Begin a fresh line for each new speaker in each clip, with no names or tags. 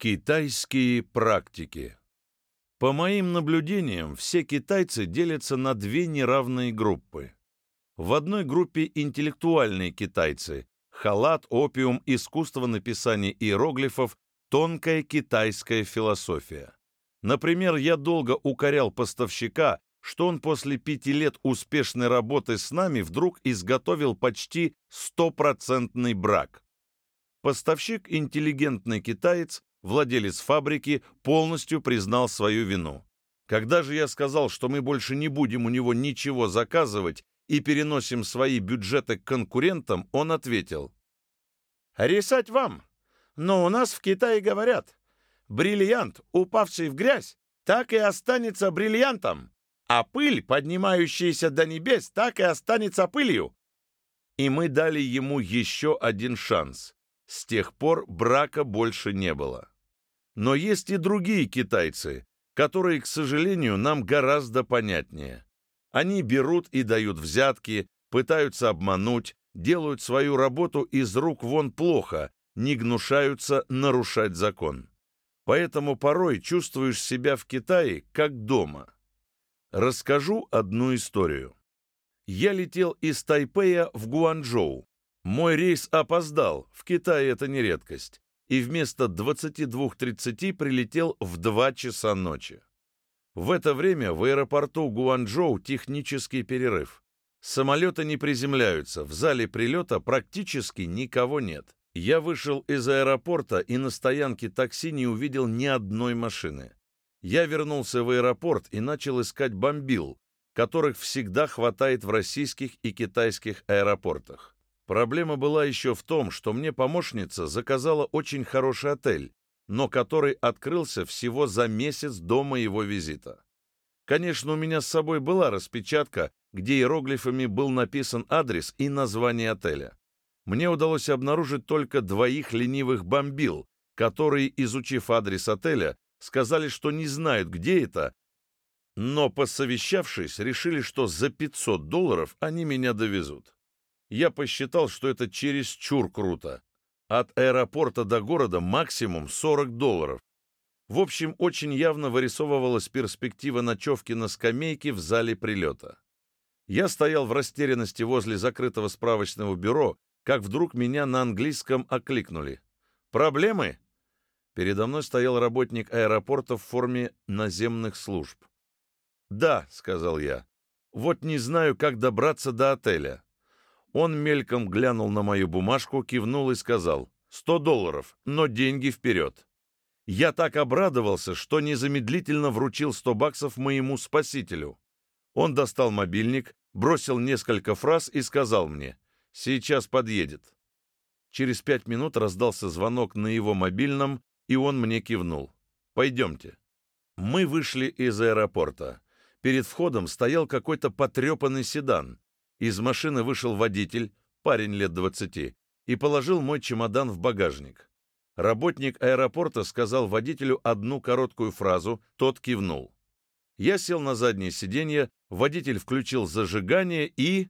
Китайские практики По моим наблюдениям, все китайцы делятся на две неравные группы. В одной группе интеллектуальные китайцы, халат, опиум, искусство написания иероглифов, тонкая китайская философия. Например, я долго укорял поставщика, что он после пяти лет успешной работы с нами вдруг изготовил почти стопроцентный брак. Поставщик – интеллигентный китаец, владелец фабрики, полностью признал свою вину. Когда же я сказал, что мы больше не будем у него ничего заказывать и переносим свои бюджеты к конкурентам, он ответил.
«Рисать вам, но у нас в Китае говорят, бриллиант, упавший в грязь, так и останется бриллиантом, а пыль, поднимающаяся до небес, так и останется пылью».
И мы дали ему еще один шанс. С тех пор брака больше не было. Но есть и другие китайцы, которые, к сожалению, нам гораздо понятнее. Они берут и дают взятки, пытаются обмануть, делают свою работу из рук вон плохо, не гнушаются нарушать закон. Поэтому порой чувствуешь себя в Китае как дома. Расскажу одну историю. Я летел из Тайпея в Гуанчжоу. Мой рейс опоздал, в Китае это не редкость, и вместо 22.30 прилетел в 2 часа ночи. В это время в аэропорту Гуанчжоу технический перерыв. Самолеты не приземляются, в зале прилета практически никого нет. Я вышел из аэропорта и на стоянке такси не увидел ни одной машины. Я вернулся в аэропорт и начал искать бомбил, которых всегда хватает в российских и китайских аэропортах. Проблема была еще в том, что мне помощница заказала очень хороший отель, но который открылся всего за месяц до моего визита. Конечно, у меня с собой была распечатка, где иероглифами был написан адрес и название отеля. Мне удалось обнаружить только двоих ленивых бомбил, которые, изучив адрес отеля, сказали, что не знают, где это, но, посовещавшись, решили, что за 500 долларов они меня довезут. Я посчитал, что это чересчур круто. От аэропорта до города максимум 40 долларов. В общем, очень явно вырисовывалась перспектива ночевки на скамейке в зале прилета. Я стоял в растерянности возле закрытого справочного бюро, как вдруг меня на английском окликнули. «Проблемы?» Передо мной стоял работник аэропорта в форме наземных служб. «Да», — сказал я, — «вот не знаю, как добраться до отеля». Он мельком глянул на мою бумажку, кивнул и сказал «Сто долларов, но деньги вперед». Я так обрадовался, что незамедлительно вручил сто баксов моему спасителю. Он достал мобильник, бросил несколько фраз и сказал мне «Сейчас подъедет». Через пять минут раздался звонок на его мобильном, и он мне кивнул. «Пойдемте». Мы вышли из аэропорта. Перед входом стоял какой-то потрепанный седан. Из машины вышел водитель, парень лет двадцати, и положил мой чемодан в багажник. Работник аэропорта сказал водителю одну короткую фразу, тот кивнул. Я сел на заднее сиденье, водитель включил зажигание и...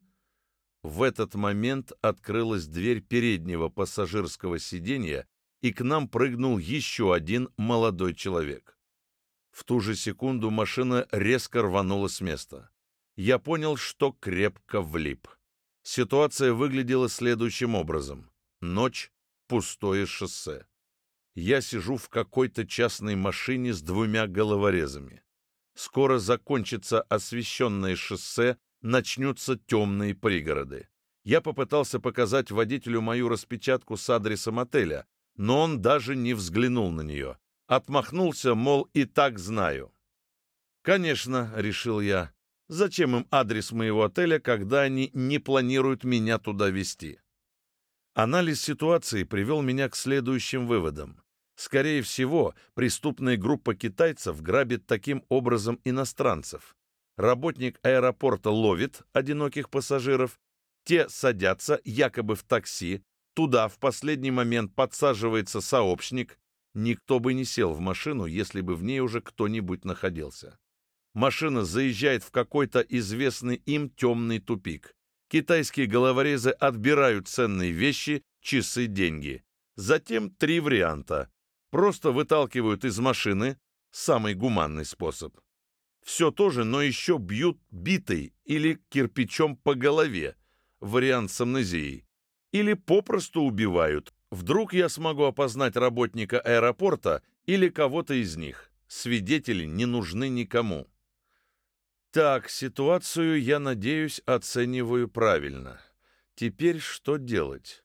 В этот момент открылась дверь переднего пассажирского сиденья, и к нам прыгнул еще один молодой человек. В ту же секунду машина резко рванула с места я понял, что крепко влип. Ситуация выглядела следующим образом. Ночь, пустое шоссе. Я сижу в какой-то частной машине с двумя головорезами. Скоро закончится освещенное шоссе, начнутся темные пригороды. Я попытался показать водителю мою распечатку с адресом отеля, но он даже не взглянул на нее. Отмахнулся, мол, и так знаю. «Конечно», — решил я, Зачем им адрес моего отеля, когда они не планируют меня туда везти? Анализ ситуации привел меня к следующим выводам. Скорее всего, преступная группа китайцев грабит таким образом иностранцев. Работник аэропорта ловит одиноких пассажиров, те садятся якобы в такси, туда в последний момент подсаживается сообщник. Никто бы не сел в машину, если бы в ней уже кто-нибудь находился машина заезжает в какой-то известный им темный тупик. Китайские головорезы отбирают ценные вещи, часы, деньги. Затем три варианта. Просто выталкивают из машины, самый гуманный способ. Все тоже, но еще бьют битой или кирпичом по голове, вариант с амнезией. Или попросту убивают. Вдруг я смогу опознать работника аэропорта или кого-то из них. Свидетели не нужны никому. Так, ситуацию, я надеюсь, оцениваю правильно. Теперь что делать?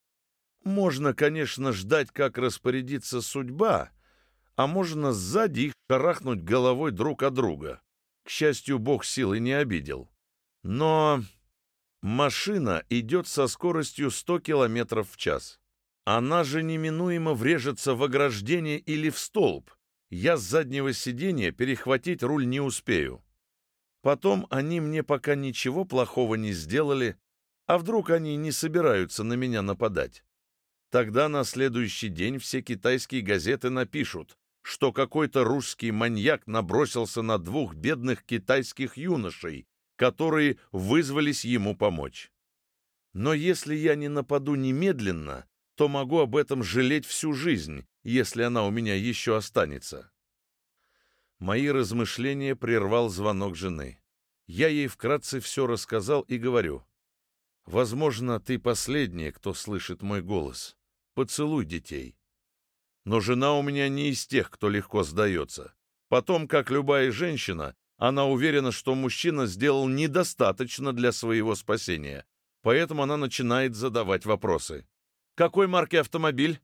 Можно, конечно, ждать, как распорядится судьба, а можно сзади их шарахнуть головой друг от друга. К счастью, бог силы не обидел. Но машина идет со скоростью 100 км в час. Она же неминуемо врежется в ограждение или в столб. Я с заднего сиденья перехватить руль не успею. Потом они мне пока ничего плохого не сделали, а вдруг они не собираются на меня нападать? Тогда на следующий день все китайские газеты напишут, что какой-то русский маньяк набросился на двух бедных китайских юношей, которые вызвались ему помочь. Но если я не нападу немедленно, то могу об этом жалеть всю жизнь, если она у меня еще останется. Мои размышления прервал звонок жены. Я ей вкратце все рассказал и говорю. «Возможно, ты последняя, кто слышит мой голос. Поцелуй детей». Но жена у меня не из тех, кто легко сдается. Потом, как любая женщина, она уверена, что мужчина сделал недостаточно для своего спасения. Поэтому она начинает задавать вопросы. «Какой марки автомобиль?»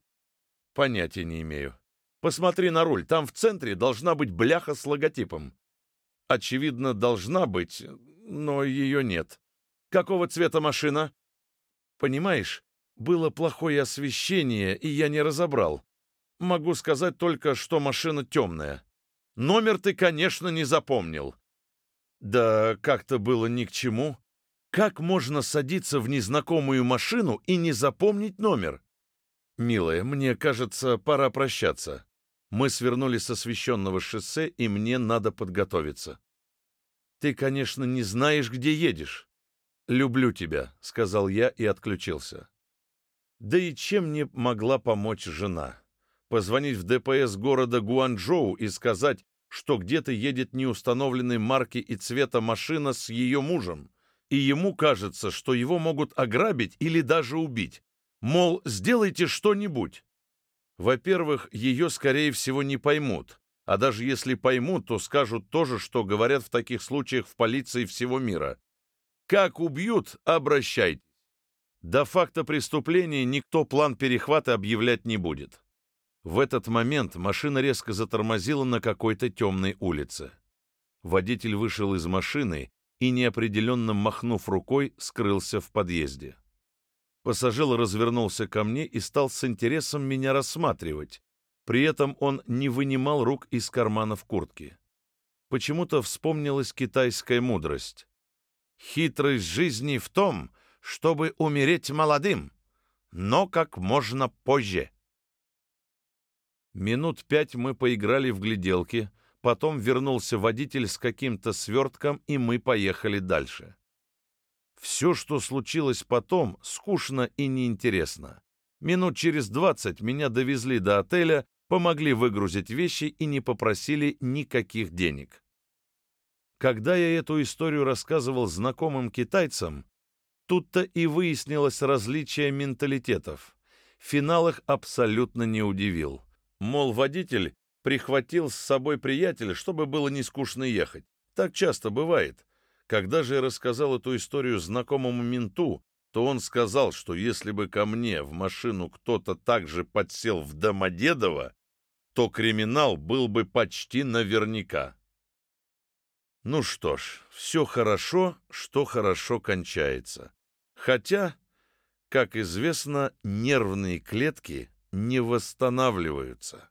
«Понятия не имею. Посмотри на руль, там в центре должна быть бляха с логотипом. Очевидно, должна быть, но ее нет. Какого цвета машина? Понимаешь, было плохое освещение, и я не разобрал. Могу сказать только, что машина темная. Номер ты, конечно, не запомнил. Да как-то было ни к чему. Как можно садиться в незнакомую машину и не запомнить номер? Милая, мне кажется, пора прощаться. Мы свернули с освещенного шоссе, и мне надо подготовиться. Ты, конечно, не знаешь, где едешь. «Люблю тебя», — сказал я и отключился. Да и чем мне могла помочь жена? Позвонить в ДПС города Гуанчжоу и сказать, что где-то едет неустановленной марки и цвета машина с ее мужем, и ему кажется, что его могут ограбить или даже убить. Мол, сделайте что-нибудь. Во-первых, ее, скорее всего, не поймут. А даже если поймут, то скажут то же, что говорят в таких случаях в полиции всего мира. Как убьют, обращайтесь. До факта преступления никто план перехвата объявлять не будет. В этот момент машина резко затормозила на какой-то темной улице. Водитель вышел из машины и, неопределенно махнув рукой, скрылся в подъезде. Пассажир развернулся ко мне и стал с интересом меня рассматривать. При этом он не вынимал рук из карманов куртки. Почему-то вспомнилась китайская мудрость. «Хитрость жизни в том, чтобы умереть молодым, но как можно позже». Минут пять мы поиграли в гляделки, потом вернулся водитель с каким-то свертком, и мы поехали дальше. Все, что случилось потом, скучно и неинтересно. Минут через двадцать меня довезли до отеля, помогли выгрузить вещи и не попросили никаких денег. Когда я эту историю рассказывал знакомым китайцам, тут-то и выяснилось различие менталитетов. Финал их абсолютно не удивил. Мол, водитель прихватил с собой приятеля, чтобы было не скучно ехать. Так часто бывает. Когда же я рассказал эту историю знакомому менту, то он сказал, что если бы ко мне в машину кто-то также подсел в Домодедово, то криминал был бы почти наверняка. Ну что ж, все хорошо, что хорошо кончается. Хотя, как известно, нервные клетки не восстанавливаются.